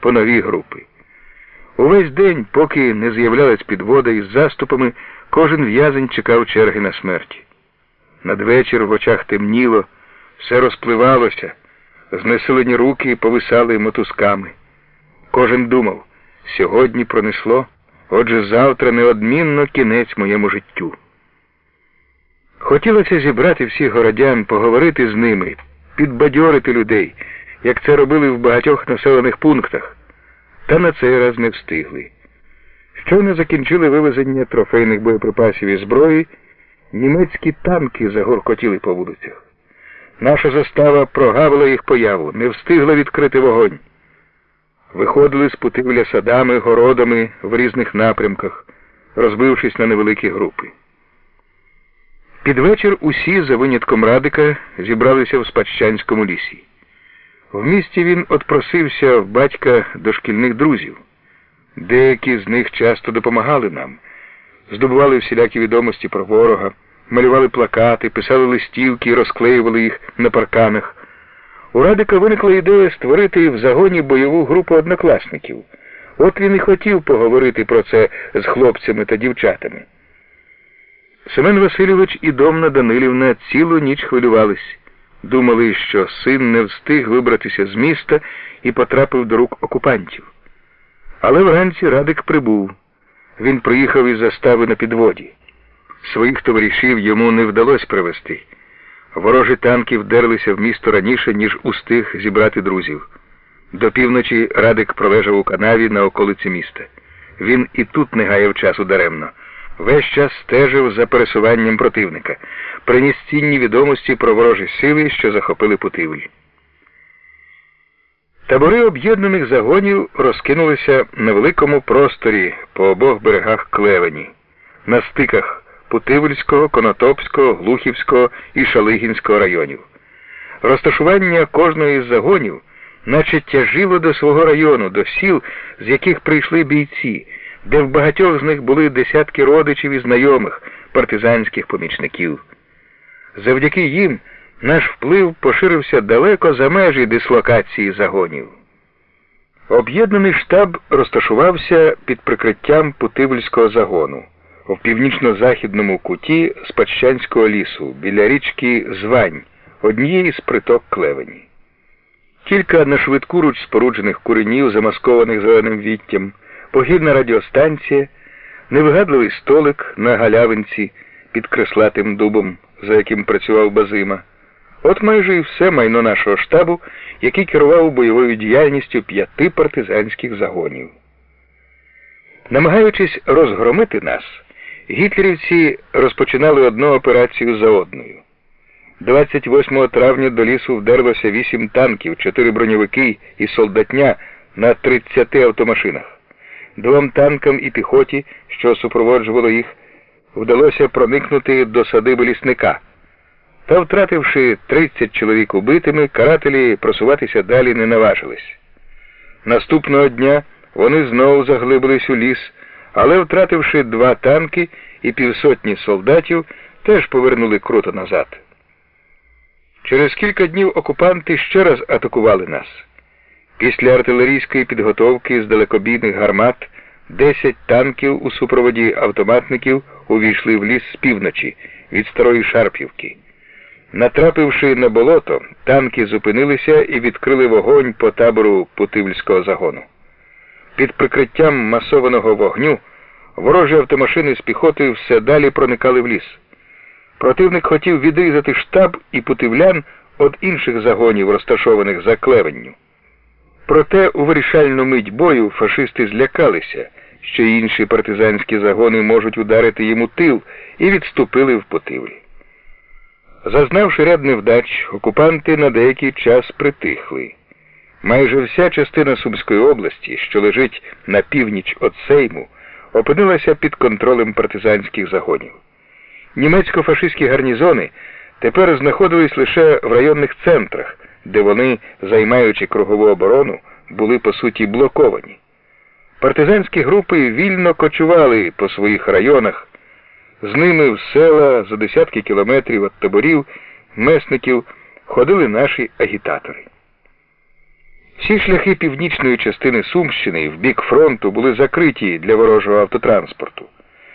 по нові групи. Увесь день, поки не з'являлась підвода із заступами, кожен в'язень чекав черги на смерті. Надвечір в очах темніло, все розпливалося, знесилені руки повисали мотузками. Кожен думав, сьогодні пронесло, отже завтра неодмінно кінець моєму життю. Хотілося зібрати всіх городян, поговорити з ними, підбадьорити людей, як це робили в багатьох населених пунктах, та на цей раз не встигли. Щойно закінчили вивезення трофейних боєприпасів і зброї, німецькі танки загоркотіли по вулицях. Наша застава прогавила їх появу, не встигла відкрити вогонь. Виходили з путивля садами, городами в різних напрямках, розбившись на невеликі групи. Під вечір усі, за винятком Радика, зібралися в Спадщанському лісі. В місті він отпросився в батька дошкільних друзів. Деякі з них часто допомагали нам, здобували всілякі відомості про ворога, малювали плакати, писали листівки і розклеювали їх на парканах. У Радика виникла ідея створити в загоні бойову групу однокласників. От він і хотів поговорити про це з хлопцями та дівчатами. Семен Васильович і Домна Данилівна цілу ніч хвилювались. Думали, що син не встиг вибратися з міста і потрапив до рук окупантів. Але вранці Радик прибув. Він приїхав із застави на підводі. Своїх товаришів йому не вдалося привезти. Ворожі танки вдерлися в місто раніше, ніж устиг зібрати друзів. До півночі Радик пролежав у канаві на околиці міста. Він і тут не гаяв часу даремно. Весь час стежив за пересуванням противника, приніс цінні відомості про ворожі сили, що захопили Путивль. Табори об'єднаних загонів розкинулися на великому просторі по обох берегах Клевені, на стиках Путивльського, Конотопського, Глухівського і Шалигінського районів. Розташування кожного із загонів, наче тяжило до свого району, до сіл, з яких прийшли бійці, де в багатьох з них були десятки родичів і знайомих, партизанських помічників. Завдяки їм наш вплив поширився далеко за межі дислокації загонів. Об'єднаний штаб розташувався під прикриттям Путивльського загону в північно-західному куті Спадщанського лісу біля річки Звань, однієї з приток Клевені. Кілька на швидку руч споруджених куренів, замаскованих зеленим віттям, погідна радіостанція, невигадливий столик на галявинці під креслатим дубом, за яким працював Базима. От майже і все майно нашого штабу, який керував бойовою діяльністю п'яти партизанських загонів. Намагаючись розгромити нас, гітлерівці розпочинали одну операцію за одною. 28 травня до лісу вдерлося 8 танків, 4 броньовики і солдатня на 30 автомашинах. Двом танкам і піхоті, що супроводжувало їх, вдалося проникнути до садиби лісника. Та, втративши 30 чоловік убитими, карателі просуватися далі не наважились. Наступного дня вони знову заглибились у ліс, але, втративши два танки і півсотні солдатів, теж повернули круто назад. Через кілька днів окупанти ще раз атакували нас. Після артилерійської підготовки з далекобійних гармат 10 танків у супроводі автоматників увійшли в ліс з півночі від Старої Шарпівки. Натрапивши на болото, танки зупинилися і відкрили вогонь по табору Путивльського загону. Під прикриттям масованого вогню ворожі автомашини з піхотою все далі проникали в ліс. Противник хотів відрізати штаб і путивлян від інших загонів, розташованих за клевенню. Проте у вирішальну мить бою фашисти злякалися, що інші партизанські загони можуть ударити йому тил, і відступили в Путивль. Зазнавши ряд невдач, окупанти на деякий час притихли. Майже вся частина Сумської області, що лежить на північ від Сейму, опинилася під контролем партизанських загонів. Німецько-фашистські гарнізони тепер знаходились лише в районних центрах, де вони, займаючи кругову оборону, були по суті блоковані. Партизанські групи вільно кочували по своїх районах, з ними в села за десятки кілометрів від таборів, месників ходили наші агітатори. Всі шляхи північної частини Сумщини в бік фронту були закриті для ворожого автотранспорту.